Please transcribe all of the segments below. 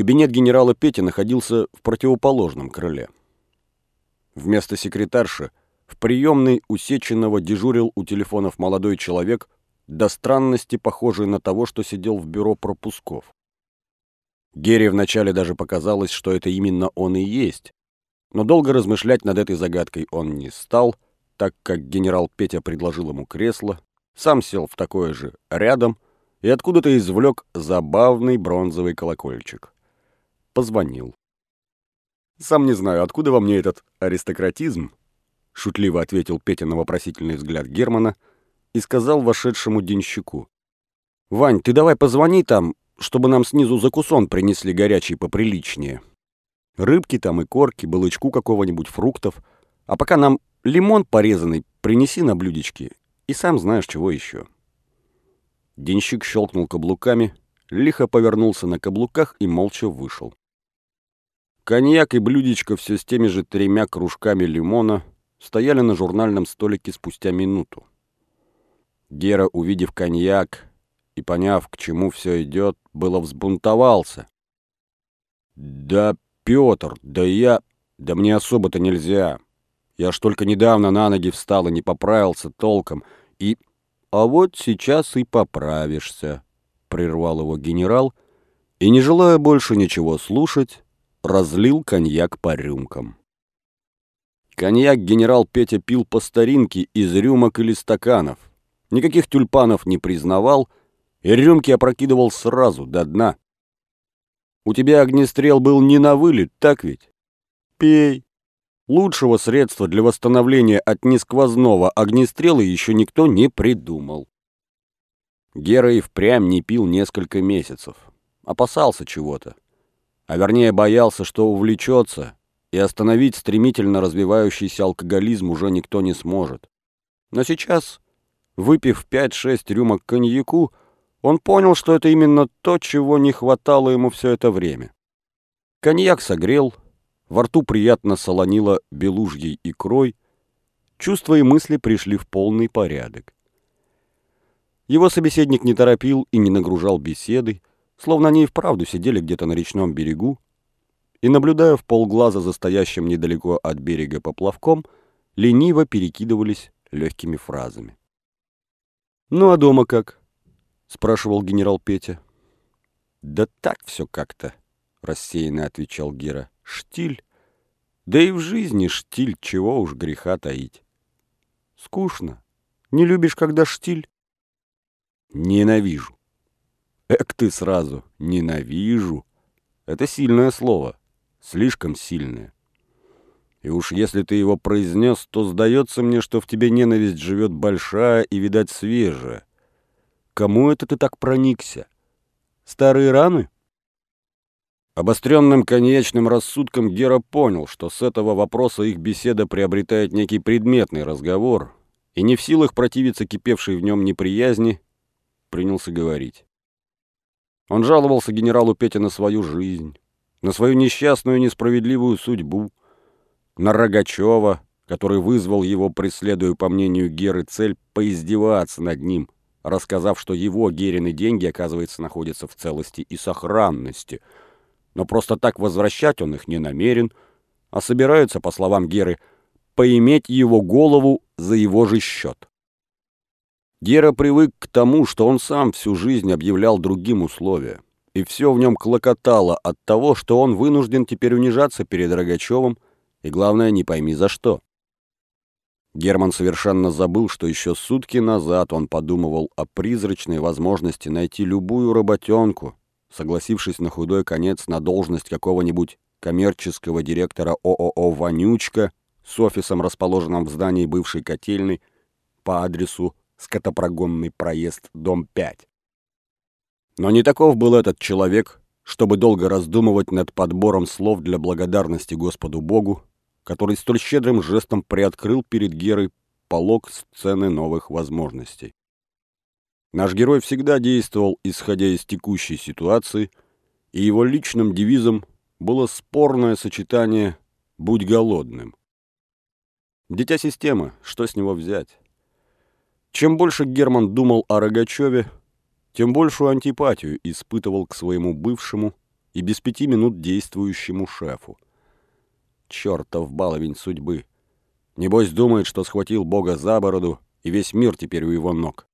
Кабинет генерала Пети находился в противоположном крыле. Вместо секретарши в приемной усеченного дежурил у телефонов молодой человек, до странности похожий на того, что сидел в бюро пропусков. Гере вначале даже показалось, что это именно он и есть, но долго размышлять над этой загадкой он не стал, так как генерал Петя предложил ему кресло, сам сел в такое же рядом и откуда-то извлек забавный бронзовый колокольчик. Позвонил. «Сам не знаю, откуда во мне этот аристократизм?» — шутливо ответил Петя на вопросительный взгляд Германа и сказал вошедшему денщику. «Вань, ты давай позвони там, чтобы нам снизу закусон принесли горячий поприличнее. Рыбки там и корки, балычку какого-нибудь, фруктов. А пока нам лимон порезанный принеси на блюдечке и сам знаешь, чего еще». Денщик щелкнул каблуками, лихо повернулся на каблуках и молча вышел. Коньяк и блюдечко все с теми же тремя кружками лимона стояли на журнальном столике спустя минуту. Гера, увидев коньяк и поняв, к чему все идет, было взбунтовался. «Да, Петр, да я... Да мне особо-то нельзя. Я ж только недавно на ноги встал и не поправился толком. И... А вот сейчас и поправишься», — прервал его генерал, и, не желая больше ничего слушать, разлил коньяк по рюмкам. Коньяк генерал Петя пил по старинке из рюмок или стаканов. Никаких тюльпанов не признавал и рюмки опрокидывал сразу до дна. У тебя огнестрел был не на вылет, так ведь? Пей. Лучшего средства для восстановления от несквозного огнестрела еще никто не придумал. Гера и впрямь не пил несколько месяцев. Опасался чего-то а вернее боялся, что увлечется, и остановить стремительно развивающийся алкоголизм уже никто не сможет. Но сейчас, выпив 5-6 рюмок коньяку, он понял, что это именно то, чего не хватало ему все это время. Коньяк согрел, во рту приятно солонило белужьей икрой, чувства и мысли пришли в полный порядок. Его собеседник не торопил и не нагружал беседой, словно они и вправду сидели где-то на речном берегу, и, наблюдая в полглаза за стоящим недалеко от берега поплавком, лениво перекидывались легкими фразами. «Ну а дома как?» — спрашивал генерал Петя. «Да так все как-то», — рассеянно отвечал Гера. «Штиль. Да и в жизни штиль, чего уж греха таить». «Скучно. Не любишь, когда штиль?» «Ненавижу». Эк ты сразу. Ненавижу. Это сильное слово. Слишком сильное. И уж если ты его произнес, то сдается мне, что в тебе ненависть живет большая и, видать, свежая. Кому это ты так проникся? Старые раны? Обостренным конечным рассудком Гера понял, что с этого вопроса их беседа приобретает некий предметный разговор, и не в силах противиться кипевшей в нем неприязни, принялся говорить. Он жаловался генералу Пете на свою жизнь, на свою несчастную несправедливую судьбу, на Рогачева, который вызвал его, преследуя, по мнению Геры, цель поиздеваться над ним, рассказав, что его Герины деньги, оказывается, находятся в целости и сохранности. Но просто так возвращать он их не намерен, а собирается, по словам Геры, поиметь его голову за его же счет. Гера привык к тому, что он сам всю жизнь объявлял другим условия, и все в нем клокотало от того, что он вынужден теперь унижаться перед Рогачевым, и, главное, не пойми за что. Герман совершенно забыл, что еще сутки назад он подумывал о призрачной возможности найти любую работенку, согласившись на худой конец на должность какого-нибудь коммерческого директора ООО «Вонючка» с офисом, расположенным в здании бывшей котельной, по адресу скотопрогонный проезд, дом 5. Но не таков был этот человек, чтобы долго раздумывать над подбором слов для благодарности Господу Богу, который столь щедрым жестом приоткрыл перед Герой полог сцены новых возможностей. Наш герой всегда действовал, исходя из текущей ситуации, и его личным девизом было спорное сочетание «будь голодным». Дитя системы, что с него взять? Чем больше Герман думал о Рогачеве, тем большую антипатию испытывал к своему бывшему, и без пяти минут действующему шефу. Чертов баловень судьбы. Небось думает, что схватил Бога за бороду, и весь мир теперь у его ног.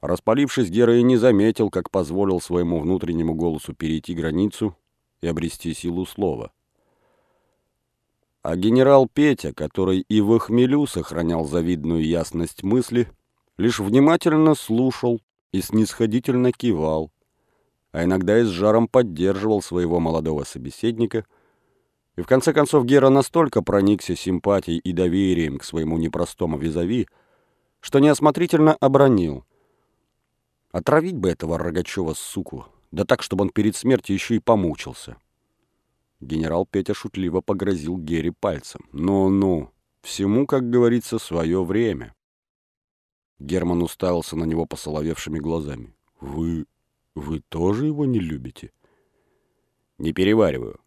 Распалившись, Гера и не заметил, как позволил своему внутреннему голосу перейти границу и обрести силу слова. А генерал Петя, который и в хмелю сохранял завидную ясность мысли, лишь внимательно слушал и снисходительно кивал, а иногда и с жаром поддерживал своего молодого собеседника, и в конце концов Гера настолько проникся симпатией и доверием к своему непростому визави, что неосмотрительно обронил. Отравить бы этого Рогачева, суку, да так, чтобы он перед смертью еще и помучился. Генерал Петя шутливо погрозил Гере пальцем. «Ну-ну, всему, как говорится, свое время». Герман уставился на него посоловевшими глазами. «Вы... вы тоже его не любите?» «Не перевариваю».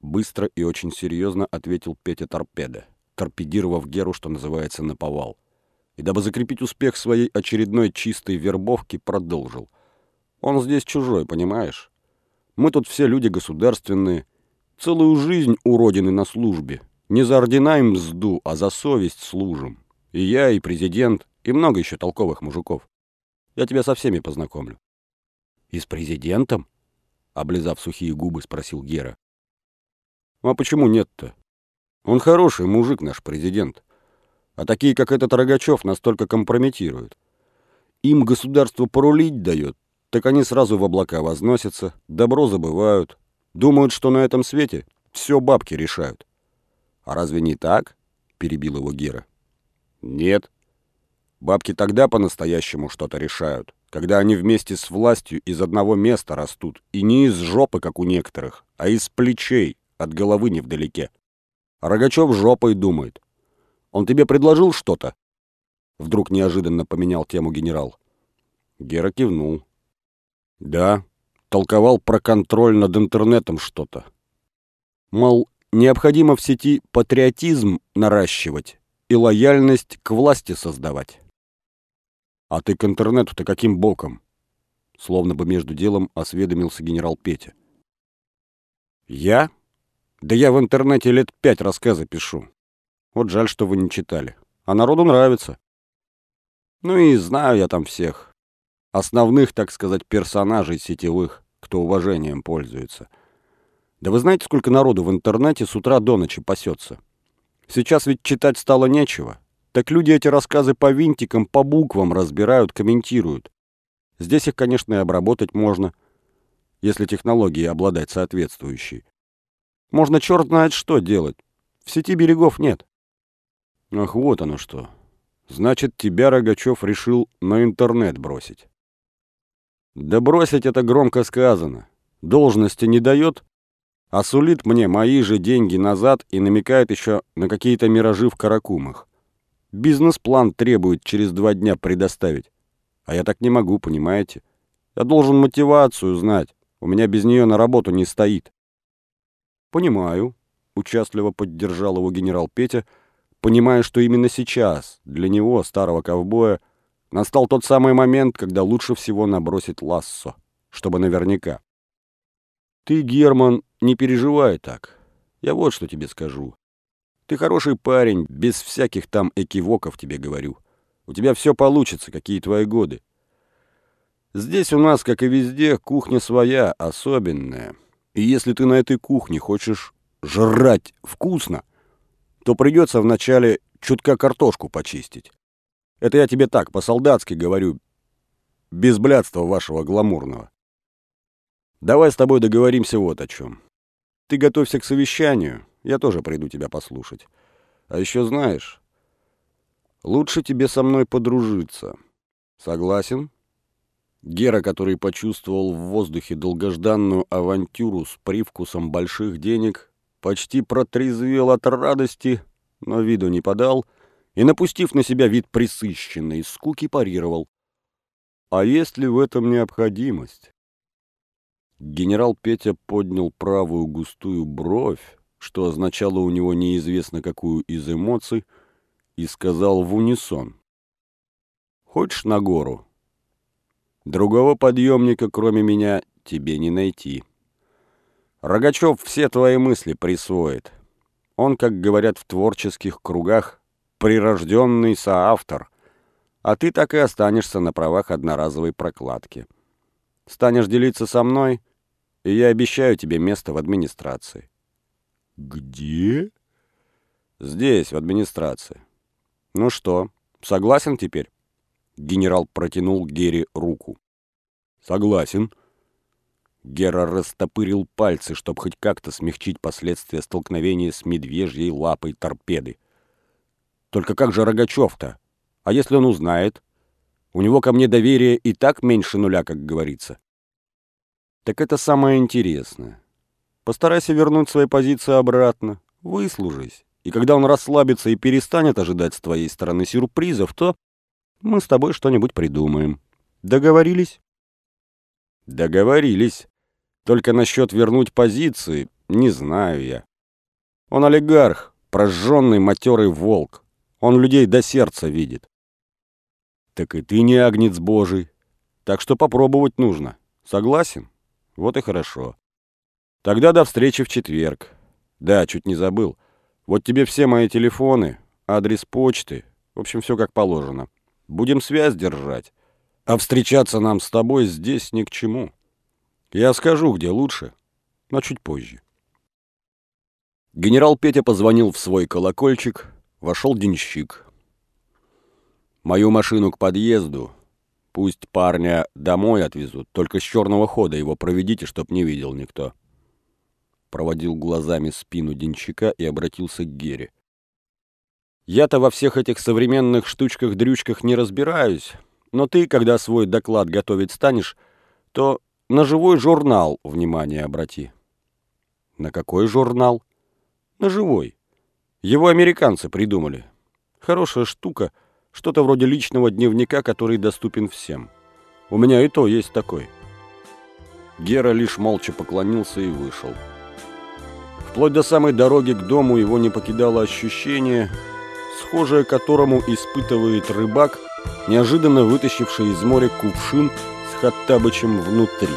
Быстро и очень серьезно ответил Петя торпеда, торпедировав Геру, что называется, наповал. И дабы закрепить успех своей очередной чистой вербовки, продолжил. «Он здесь чужой, понимаешь? Мы тут все люди государственные, Целую жизнь у Родины на службе. Не за ордена и мзду, а за совесть служим. И я, и президент, и много еще толковых мужиков. Я тебя со всеми познакомлю». «И с президентом?» — облизав сухие губы, спросил Гера. «А почему нет-то? Он хороший мужик, наш президент. А такие, как этот Рогачев, настолько компрометируют. Им государство порулить дает, так они сразу в облака возносятся, добро забывают, Думают, что на этом свете все бабки решают. А разве не так? Перебил его Гера. Нет. Бабки тогда по-настоящему что-то решают, когда они вместе с властью из одного места растут, и не из жопы, как у некоторых, а из плечей, от головы невдалеке. А Рогачев жопой думает. Он тебе предложил что-то? Вдруг неожиданно поменял тему генерал. Гера кивнул. Да, толковал про контроль над интернетом что-то. Мол, необходимо в сети патриотизм наращивать и лояльность к власти создавать. А ты к интернету-то каким боком? Словно бы между делом осведомился генерал Петя. Я? Да я в интернете лет пять рассказы пишу. Вот жаль, что вы не читали. А народу нравится. Ну и знаю я там всех. Основных, так сказать, персонажей сетевых кто уважением пользуется. Да вы знаете, сколько народу в интернете с утра до ночи пасется? Сейчас ведь читать стало нечего. Так люди эти рассказы по винтикам, по буквам разбирают, комментируют. Здесь их, конечно, и обработать можно, если технологии обладать соответствующей. Можно черт знает что делать. В сети берегов нет. Ах, вот оно что. Значит, тебя Рогачев решил на интернет бросить. Да бросить это громко сказано. Должности не дает, а сулит мне мои же деньги назад и намекает еще на какие-то миражи в каракумах. Бизнес-план требует через два дня предоставить. А я так не могу, понимаете? Я должен мотивацию знать. У меня без нее на работу не стоит. Понимаю, участливо поддержал его генерал Петя, понимая, что именно сейчас для него, старого ковбоя, Настал тот самый момент, когда лучше всего набросить лассо, чтобы наверняка. Ты, Герман, не переживай так. Я вот что тебе скажу. Ты хороший парень, без всяких там экивоков тебе говорю. У тебя все получится, какие твои годы. Здесь у нас, как и везде, кухня своя, особенная. И если ты на этой кухне хочешь жрать вкусно, то придется вначале чутка картошку почистить. Это я тебе так, по-солдатски говорю, без блядства вашего гламурного. Давай с тобой договоримся вот о чем. Ты готовься к совещанию, я тоже приду тебя послушать. А еще знаешь, лучше тебе со мной подружиться. Согласен? Гера, который почувствовал в воздухе долгожданную авантюру с привкусом больших денег, почти протрезвел от радости, но виду не подал — и, напустив на себя вид присыщенной скуки, парировал. «А есть ли в этом необходимость?» Генерал Петя поднял правую густую бровь, что означало у него неизвестно какую из эмоций, и сказал в унисон. «Хочешь на гору? Другого подъемника, кроме меня, тебе не найти. Рогачев все твои мысли присвоит. Он, как говорят в творческих кругах, прирожденный соавтор, а ты так и останешься на правах одноразовой прокладки. Станешь делиться со мной, и я обещаю тебе место в администрации. Где? Здесь, в администрации. Ну что, согласен теперь? Генерал протянул Гере руку. Согласен. Гера растопырил пальцы, чтобы хоть как-то смягчить последствия столкновения с медвежьей лапой торпеды. Только как же Рогачев-то? А если он узнает? У него ко мне доверие и так меньше нуля, как говорится. Так это самое интересное. Постарайся вернуть свои позиции обратно, выслужись. И когда он расслабится и перестанет ожидать с твоей стороны сюрпризов, то мы с тобой что-нибудь придумаем. Договорились? Договорились. Только насчет вернуть позиции не знаю я. Он олигарх, прожженный матерый волк. Он людей до сердца видит. Так и ты не агнец божий. Так что попробовать нужно. Согласен? Вот и хорошо. Тогда до встречи в четверг. Да, чуть не забыл. Вот тебе все мои телефоны, адрес почты. В общем, все как положено. Будем связь держать. А встречаться нам с тобой здесь ни к чему. Я скажу, где лучше, но чуть позже. Генерал Петя позвонил в свой колокольчик, вошел денщик. Мою машину к подъезду. Пусть парня домой отвезут, только с черного хода его проведите, чтоб не видел никто. Проводил глазами спину денщика и обратился к Гере. Я-то во всех этих современных штучках-дрючках не разбираюсь, но ты, когда свой доклад готовить станешь, то на живой журнал внимание обрати. На какой журнал? На живой. Его американцы придумали. Хорошая штука, что-то вроде личного дневника, который доступен всем. У меня и то есть такой. Гера лишь молча поклонился и вышел. Вплоть до самой дороги к дому его не покидало ощущение, схожее которому испытывает рыбак, неожиданно вытащивший из моря кувшин с Хаттабычем внутри.